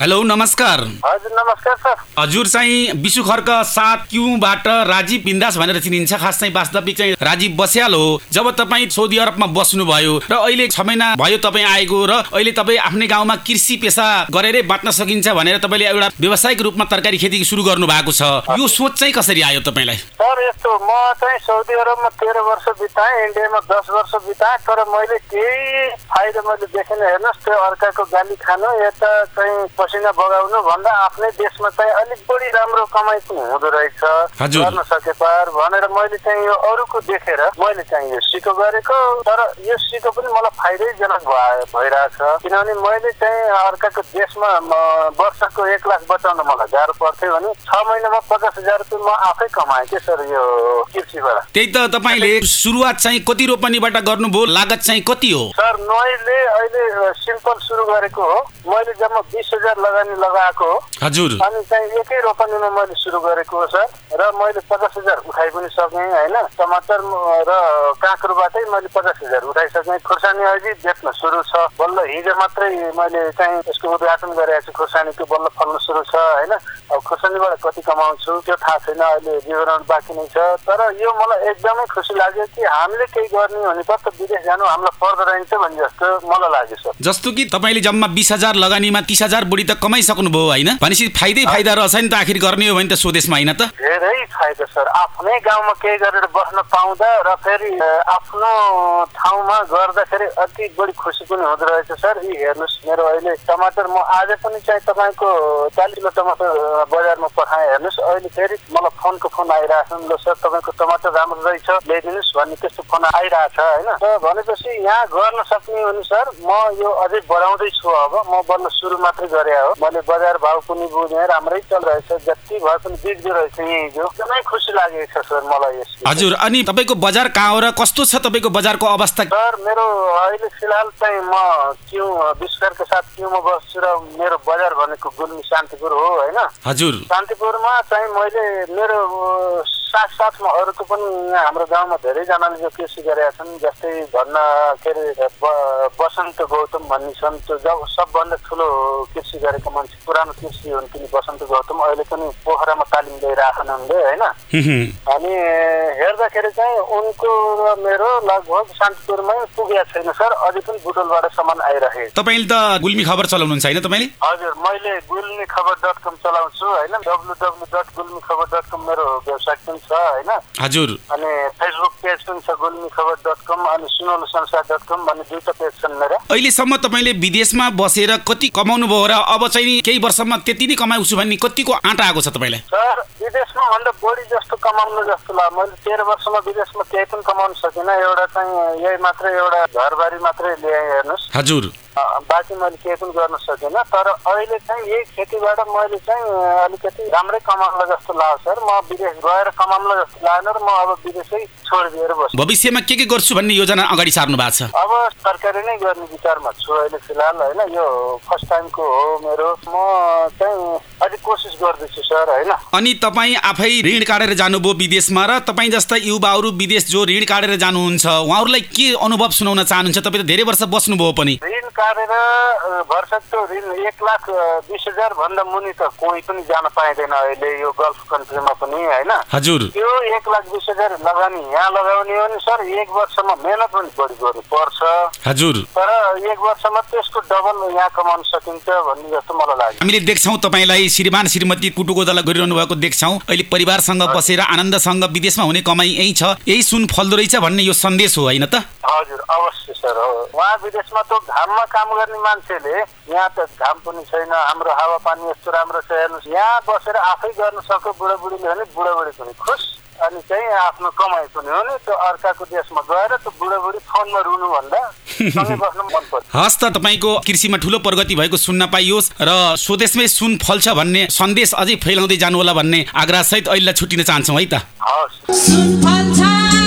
Hello नमस्कार। हजुर नमस्कार सर। हजुर चाहिँ विशु खर्क सात क्युबाट राजीव बिन्दास भनेर चिनिन्छ। खास चाहिँ वास्तविक चाहिँ राजीव बस्याल हो। जब तपाईँ सौदी अरबमा बस्नुभयो र अहिले छ महिना भयो तपाईँ आएको र अहिले तपाईँ आफ्नै गाउँमा कृषि पेसा गरेरै बाँच्न सकिन्छ भनेर तपाईँले एउटा व्यावसायिक रूपमा तरकारी खेती सुरु गर्नु भएको छ। यो सोच चाहिँ कसरी आयो तपाईँलाई? सर यस्तो म चाहिँ सौदी अरबमा तेह्र वर्ष बिताएँ इन्डियामा दस वर्ष बिताएँ तर मैले केही फाइदा मैले देखेन। हेर्नुहोस् त्यो अर्काको गाली खानु यता चाहिँ पसिना बगाउनु भन्दा आफ्नै देशमा चाहिँ अलिक बढी राम्रो कमाइ पनि हुँदो रहेछ। गर्न सके पार भनेर मैले चाहिँ यो अरूको देखेर मैले चाहिँ यो सिको गरेको तर यो सिको पनि मलाई फाइदैजनक भए भइरहेछ। किनभने मैले चाहिँ अर्काको देशमा वर्षको एक लाख बचाउन मलाई गाह्रो पर्थ्यो भने छ महिनामा पचास हजार रुपियाँ म आफै कमाएँ के सर यो कृषिबाट? त्यही त तपाईँले सुरुवात चाहिँ कति रोपनीबाट गर्नुभयो लागत चाहिँ कति हो? सर मैले अहिले सिम्पल सुरु गरेको हो। मैले जम्मा बिस हजार लगानी लगाएको हो। हजुर। अनि चाहिँ एकै रोपनीमा मैले सुरु गरेको हो सर। र मैले पचास हजार उठाइ पनि सकेँ होइन? टमाटर र काँक्रोबाटै मैले पचास हजार उठाइसकेँ खुर्सानी अहिले बेच्न सुरु छ। बल्ल हिजो मात्रै मैले चाहिँ यसको उद्घाटन गरेको छु। खुर्सानीको बल्ल फल्न सुरु छ होइन? अब खुर्सानीबाट कति कमाउँछु त्यो थाहा छैन अहिले विवरण बाँकी नै छ। तर यो मलाई एकदमै खुसी लाग्यो कि हामीले केही गर्ने भने कता विदेश जानु हामीलाई पर्दो रहेछ भने जस्तो मलाई लाग्यो सर। जस्तो कि तपाईँले जम्मा बिस हजार लगानीमा तिस हजार बढी त कमाइसक्नुभयो होइन? भनेपछि फाइदै फाइदा रहेछ नि त आखिर गर्ने हो भने त स्वदेशमा होइन त? धेरै फाइदा सर। आफ्नै गाउँमा केही गरेर बस्न पाउँदा र फेरि आफ्नो ठाउँमा गर्दाखेरि अति बढी खुसी पनि हुँदो रहेछ सर। यी हेर्नुहोस् मेरो अहिले टमाटर म आज पनि चाहिँ तपाईँको चालिस टमाटर बजारमा पठाएँ। हेर्नुहोस् अहिले फेरि मलाई फोनको फोन आइरहेको छ ल सर तपाईँको टमाटर राम्रो रहेछ ल्याइदिनुहोस् भन्ने त्यस्तो फोन आइरहेछ होइन? र भनेपछि यहाँ गर्न सक्ने भने सर। म यो अझै बढाउँदैछु अब। म बल्ल सुरु मात्रै गरे हो। मैले बजार भाउ पनि बुझेँ राम्रै चलिरहेछ जति भए पनि बिग्दो रहेछ यहीँ जो एकदमै खुसी लागेको छ सर मलाई यस। हजुर अनि तपाईँको बजार कहाँ हो र कस्तो छ तपाईँको बजारको अवस्था? सर मेरो अहिले फिलहाल चाहिँ म क्यु विश्वको साथ क्युमा बस्छु र मेरो बजार भनेको गुल्मी शान्तिपुर हो होइन? हजुर। शान्तिपुरमा चाहिँ मैले मेरो अ, साथ साथमा अरूको पनि यहाँ हाम्रो गाउँमा धेरैजनाले यो कृषि गरेका छन् जस्तै भन्न के अरे बसन्त गौतम भन्ने छन् त्यो जब सबभन्दा ठुलो कृषि गरेको मान्छे पुरानो कृषि हुन्थ्यो नि बसन्त गौतम अहिले पनि पोखरामा तालिम लिइरहेछन् उनले होइन। अनि हेर्दाखेरि चाहिँ उनको र मेरो लगभग शान्तिपुरमै पुगेको छैन सर अझै पनि बुटोलबाट सामान आइरहेको। तपाईँले त गुल्मी खबर चलाउनुहुन्छ होइन तपाईँले? हजुर मैले गुल्मी खबर डट कम चलाउँछु होइन। डब्लु डब्लु डट गुल्मी खबर डट कम मेरो वेबसाइट पनि छ होइन। हजुर। अनि फेसबुक पेज पनि छ गुल्मी खबर डट कम अनि सुनौलो संसार डट कम भन्ने दुईवटा पेज छन् मेरा। अहिलेसम्म तपाईँले विदेशमा बसेर कति कमाउनु भयो र अब चाहिँ केही वर्षमा त्यति नै कमाउँछु भन्ने कतिको आँटा आएको छ तपाईँलाई? सर विदेशमा भन्दा बढी जस्तो कमाउनु जस्तो लाग्यो मैले तेह्र वर्षमा विदेशमा केही पनि कमाउनु सकिनँ एउटा चाहिँ यही मात्रै एउटा घरबारी मात्रै ल्याएँ हेर्नुहोस् हजुर बाँकी मैले केही पनि गर्न सकिनँ तर अहिले चाहिँ यही खेतीबाट मैले चाहिँ अलिकति राम्रै कमाउला जस्तो सर। म विदेश गएर कमाउला जस्तो लागेन र म अब विदेशै छोडिदिएर बस्छु। भविष्यमा के के गर्छु भन्ने योजना अगाडि सार्नु भएको छ? अब सरकारी नै गर्ने विचारमा छु अहिले फिलहाल होइन। यो फर्स्ट टाइमको हो मेरो। म चाहिँ अलिक कोसिस गर्दैछु सर होइन। अनि तपाईँ आफै ऋण काटेर जानुभयो विदेशमा र तपाईँ जस्ता युवाहरू विदेश जो ऋण काटेर जानुहुन्छ उहाँहरूलाई के अनुभव सुनाउन चाहनुहुन्छ? तपाईँ त धेरै वर्ष बस्नुभयो पनि। ऋण काटेर भरसक्दो ऋण एक लाख बिस हजार भन्दा मुनि त कोही पनि जान पाइँदैन अहिले यो गल्फ कन्ट्रीमा पनि होइन? हजुर। त्यो एक लाख बिस हजार लगानी यहाँ लगाउने हो भने सर एक वर्षमा मेहनत पनि बढी गर्नु पर्छ हजुर। तर एक वर्षमा त्यसको डबल यहाँ कमाउन सकिन्छ भन्ने जस्तो मलाई लाग्यो। हामीले देख्छौँ तपाईँलाई श्रीमान श्रीमती कुटुकोदला गरिरहनु भएको देख्छौँ। अहिले परिवारसँग बसेर आनन्दसँग विदेशमा हुने कमाई यही छ। यही सुन फल्दो रहेछ भन्ने यो सन्देश हो होइन त? हजुर अवश्य। सर हो। उहाँ विदेशमा त घाममा काम गर्ने मान्छेले यहाँ त घाम पनि छैन हाम्रो हावापानी यस्तो राम्रो छ हेर्नुहोस् यहाँ बसेर आफै गर्न सक्यो बुढाबुढीले भने बुढाबुढी पनि खुस अनि चाहिँ आफ्नो कमाइ पनि हो नि। त्यो अर्काको देशमा गएर त्यो बुढाबुढी फोनमा रुनुभन्दा सँगै बस्नु मन पर्छ। हस् त तपाईँको कृषिमा ठुलो प्रगति भएको सुन्न पाइयोस् र स्वदेशमै सुन फल्छ भन्ने सन्देश अझै फैलाउँदै जानु होला भन्ने आग्रहसहित अहिले छुट्टिन चाहन्छौँ है त। फल्छ।